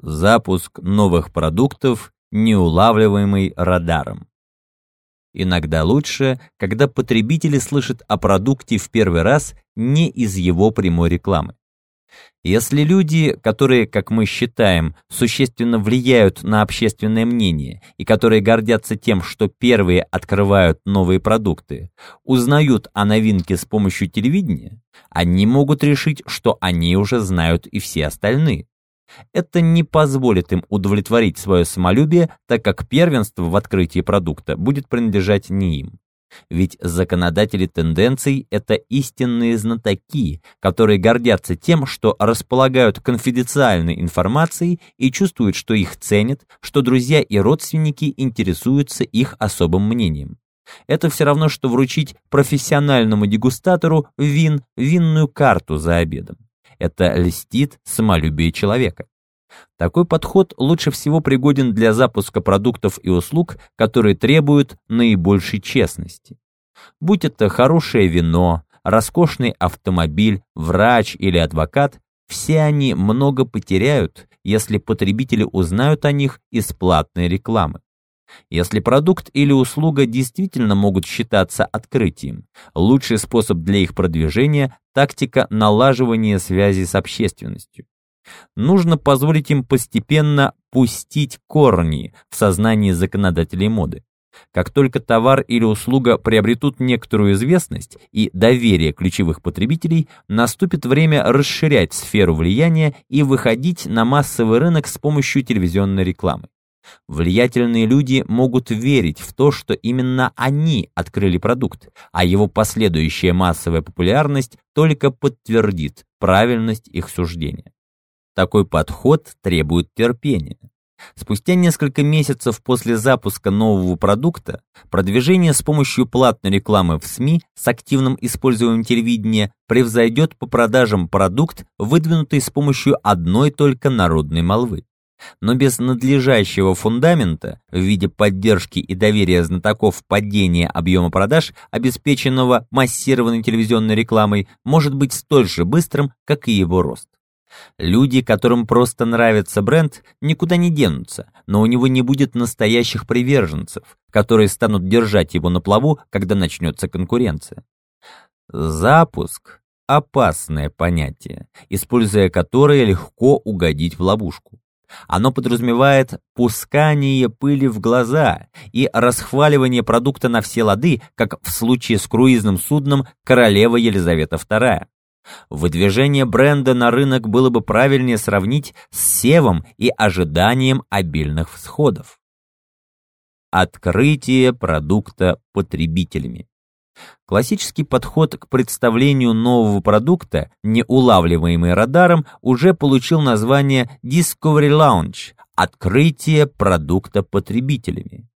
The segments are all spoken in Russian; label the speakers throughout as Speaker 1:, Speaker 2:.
Speaker 1: Запуск новых продуктов, неулавливаемый радаром. Иногда лучше, когда потребители слышат о продукте в первый раз не из его прямой рекламы. Если люди, которые, как мы считаем, существенно влияют на общественное мнение и которые гордятся тем, что первые открывают новые продукты, узнают о новинке с помощью телевидения, они могут решить, что они уже знают и все остальные. Это не позволит им удовлетворить свое самолюбие, так как первенство в открытии продукта будет принадлежать не им. Ведь законодатели тенденций — это истинные знатоки, которые гордятся тем, что располагают конфиденциальной информацией и чувствуют, что их ценят, что друзья и родственники интересуются их особым мнением. Это все равно, что вручить профессиональному дегустатору вин винную карту за обедом. Это льстит самолюбие человека. Такой подход лучше всего пригоден для запуска продуктов и услуг, которые требуют наибольшей честности. Будь это хорошее вино, роскошный автомобиль, врач или адвокат, все они много потеряют, если потребители узнают о них из платной рекламы. Если продукт или услуга действительно могут считаться открытием, лучший способ для их продвижения – тактика налаживания связи с общественностью нужно позволить им постепенно пустить корни в сознании законодателей моды. Как только товар или услуга приобретут некоторую известность и доверие ключевых потребителей, наступит время расширять сферу влияния и выходить на массовый рынок с помощью телевизионной рекламы. Влиятельные люди могут верить в то, что именно они открыли продукт, а его последующая массовая популярность только подтвердит правильность их суждения. Такой подход требует терпения. Спустя несколько месяцев после запуска нового продукта, продвижение с помощью платной рекламы в СМИ с активным использованием телевидения превзойдет по продажам продукт, выдвинутый с помощью одной только народной молвы. Но без надлежащего фундамента в виде поддержки и доверия знатоков падения объема продаж, обеспеченного массированной телевизионной рекламой, может быть столь же быстрым, как и его рост. Люди, которым просто нравится бренд, никуда не денутся, но у него не будет настоящих приверженцев, которые станут держать его на плаву, когда начнется конкуренция. Запуск – опасное понятие, используя которое легко угодить в ловушку. Оно подразумевает пускание пыли в глаза и расхваливание продукта на все лады, как в случае с круизным судном королева Елизавета II. Выдвижение бренда на рынок было бы правильнее сравнить с севом и ожиданием обильных всходов. Открытие продукта потребителями. Классический подход к представлению нового продукта, не улавливаемый радаром, уже получил название Discovery Launch – открытие продукта потребителями.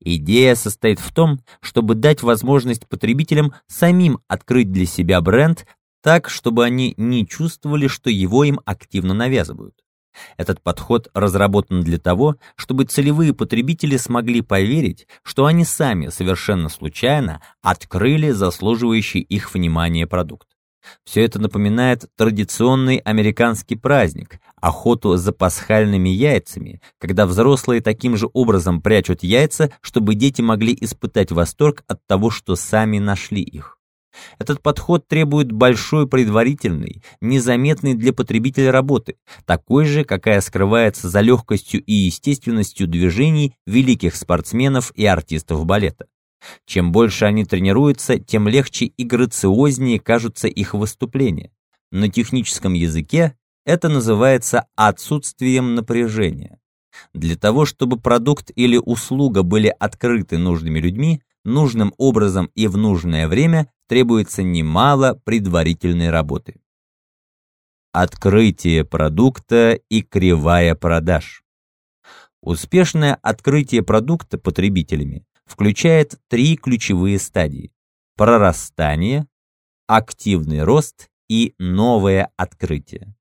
Speaker 1: Идея состоит в том, чтобы дать возможность потребителям самим открыть для себя бренд, так, чтобы они не чувствовали, что его им активно навязывают. Этот подход разработан для того, чтобы целевые потребители смогли поверить, что они сами совершенно случайно открыли заслуживающий их внимания продукт. Все это напоминает традиционный американский праздник – охоту за пасхальными яйцами, когда взрослые таким же образом прячут яйца, чтобы дети могли испытать восторг от того, что сами нашли их. Этот подход требует большой предварительной, незаметной для потребителя работы, такой же, какая скрывается за легкостью и естественностью движений великих спортсменов и артистов балета. Чем больше они тренируются, тем легче и грациознее кажутся их выступления. На техническом языке это называется отсутствием напряжения. Для того, чтобы продукт или услуга были открыты нужными людьми, нужным образом и в нужное время, требуется немало предварительной работы. Открытие продукта и кривая продаж. Успешное открытие продукта потребителями включает три ключевые стадии – прорастание, активный рост и новое открытие.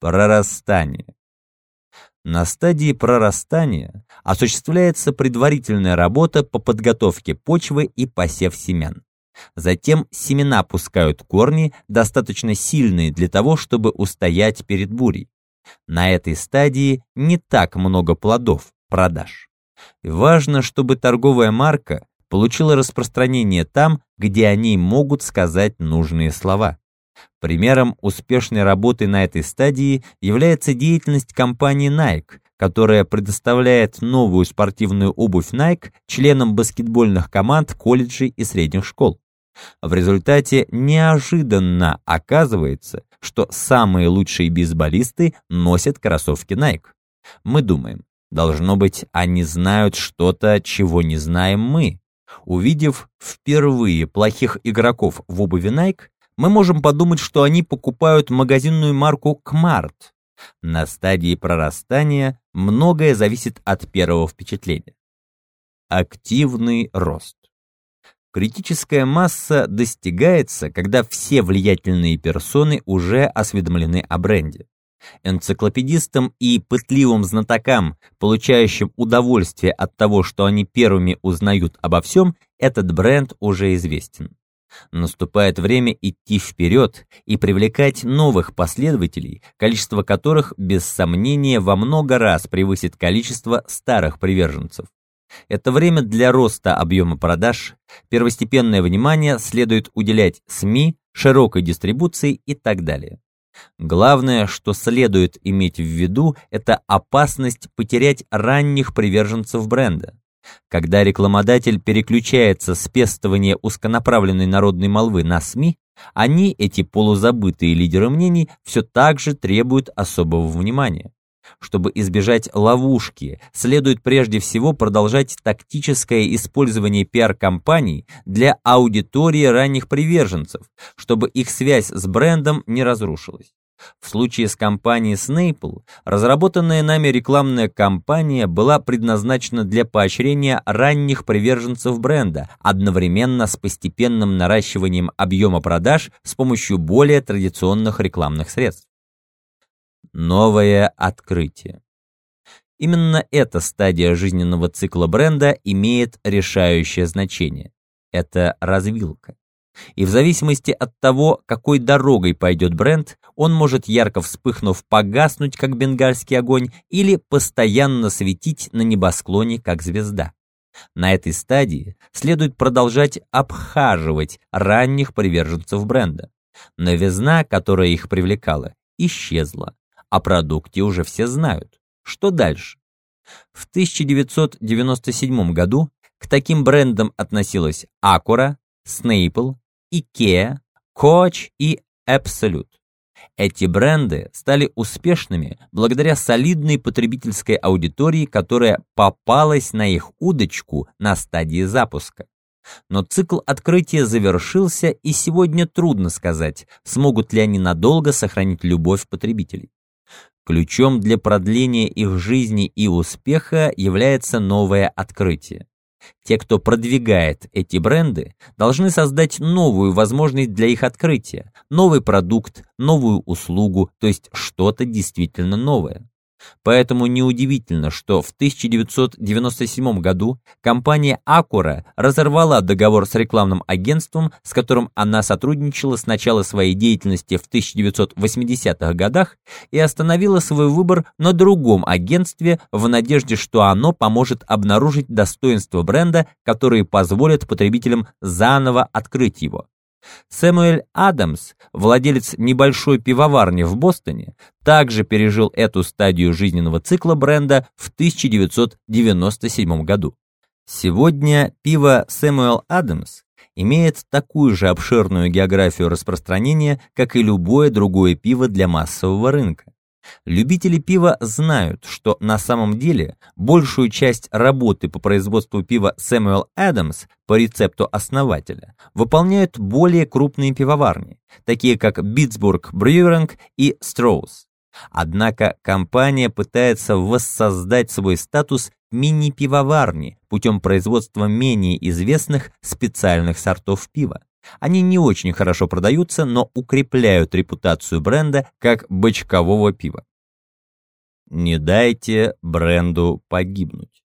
Speaker 1: Прорастание. На стадии прорастания осуществляется предварительная работа по подготовке почвы и посев семян. Затем семена пускают корни, достаточно сильные для того, чтобы устоять перед бурей. На этой стадии не так много плодов, продаж. Важно, чтобы торговая марка получила распространение там, где они могут сказать нужные слова. Примером успешной работы на этой стадии является деятельность компании Nike, которая предоставляет новую спортивную обувь Nike членам баскетбольных команд колледжей и средних школ. В результате неожиданно оказывается, что самые лучшие бейсболисты носят кроссовки Nike. Мы думаем, должно быть, они знают что-то, чего не знаем мы. Увидев впервые плохих игроков в обуви Nike, мы можем подумать, что они покупают магазинную марку Кмарт. На стадии прорастания многое зависит от первого впечатления. Активный рост. Критическая масса достигается, когда все влиятельные персоны уже осведомлены о бренде. Энциклопедистам и пытливым знатокам, получающим удовольствие от того, что они первыми узнают обо всем, этот бренд уже известен. Наступает время идти вперед и привлекать новых последователей, количество которых, без сомнения, во много раз превысит количество старых приверженцев. Это время для роста объема продаж, первостепенное внимание следует уделять СМИ, широкой дистрибуции и так далее. Главное, что следует иметь в виду, это опасность потерять ранних приверженцев бренда. Когда рекламодатель переключается с пестования узконаправленной народной молвы на СМИ, они, эти полузабытые лидеры мнений, все так же требуют особого внимания. Чтобы избежать ловушки, следует прежде всего продолжать тактическое использование пиар-компаний для аудитории ранних приверженцев, чтобы их связь с брендом не разрушилась. В случае с компанией Snapple, разработанная нами рекламная кампания была предназначена для поощрения ранних приверженцев бренда, одновременно с постепенным наращиванием объема продаж с помощью более традиционных рекламных средств. Новое открытие. Именно эта стадия жизненного цикла бренда имеет решающее значение. Это развилка. И в зависимости от того, какой дорогой пойдет бренд, он может ярко вспыхнув погаснуть, как бенгальский огонь, или постоянно светить на небосклоне, как звезда. На этой стадии следует продолжать обхаживать ранних приверженцев бренда. Новизна, которая их привлекала, исчезла. О продукте уже все знают. Что дальше? В 1997 году к таким брендам относилась Acura, Snapple, IKEA, Coach и Absolute. Эти бренды стали успешными благодаря солидной потребительской аудитории, которая попалась на их удочку на стадии запуска. Но цикл открытия завершился, и сегодня трудно сказать, смогут ли они надолго сохранить любовь потребителей. Ключом для продления их жизни и успеха является новое открытие. Те, кто продвигает эти бренды, должны создать новую возможность для их открытия, новый продукт, новую услугу, то есть что-то действительно новое. Поэтому неудивительно, что в 1997 году компания Acura разорвала договор с рекламным агентством, с которым она сотрудничала с начала своей деятельности в 1980-х годах и остановила свой выбор на другом агентстве в надежде, что оно поможет обнаружить достоинства бренда, которые позволят потребителям заново открыть его. Сэмюэль Адамс, владелец небольшой пивоварни в Бостоне, также пережил эту стадию жизненного цикла бренда в 1997 году. Сегодня пиво Сэмюэл Адамс имеет такую же обширную географию распространения, как и любое другое пиво для массового рынка. Любители пива знают, что на самом деле большую часть работы по производству пива Samuel Adams по рецепту основателя выполняют более крупные пивоварни, такие как Pittsburgh Brewing и Strauss. Однако компания пытается воссоздать свой статус мини-пивоварни путем производства менее известных специальных сортов пива. Они не очень хорошо продаются, но укрепляют репутацию бренда как бочкового пива. Не дайте бренду погибнуть.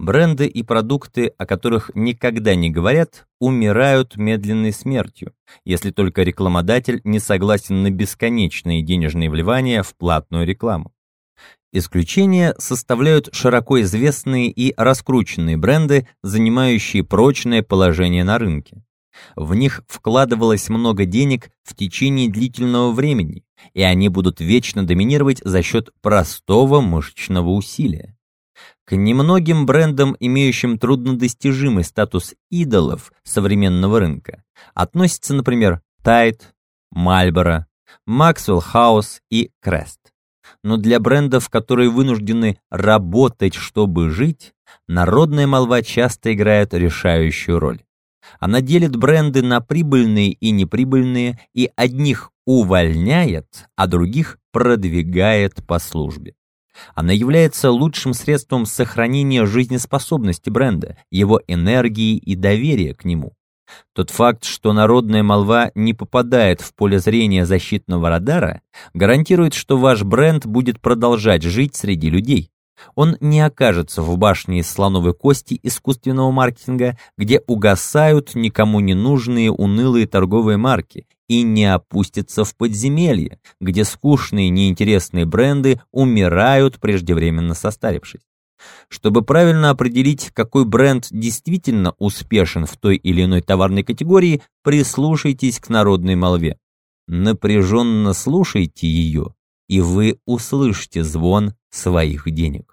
Speaker 1: Бренды и продукты, о которых никогда не говорят, умирают медленной смертью, если только рекламодатель не согласен на бесконечные денежные вливания в платную рекламу. Исключения составляют широко известные и раскрученные бренды, занимающие прочное положение на рынке. В них вкладывалось много денег в течение длительного времени, и они будут вечно доминировать за счет простого мышечного усилия. К немногим брендам, имеющим труднодостижимый статус идолов современного рынка, относятся, например, Tide, Marlboro, Maxwell House и Crest. Но для брендов, которые вынуждены работать, чтобы жить, народная молва часто играет решающую роль. Она делит бренды на прибыльные и неприбыльные, и одних увольняет, а других продвигает по службе. Она является лучшим средством сохранения жизнеспособности бренда, его энергии и доверия к нему. Тот факт, что народная молва не попадает в поле зрения защитного радара, гарантирует, что ваш бренд будет продолжать жить среди людей. Он не окажется в башне из слоновой кости искусственного маркетинга, где угасают никому не нужные унылые торговые марки, и не опустится в подземелье, где скучные неинтересные бренды умирают, преждевременно состарившись. Чтобы правильно определить, какой бренд действительно успешен в той или иной товарной категории, прислушайтесь к народной молве. Напряженно слушайте ее, и вы услышите звон своих денег.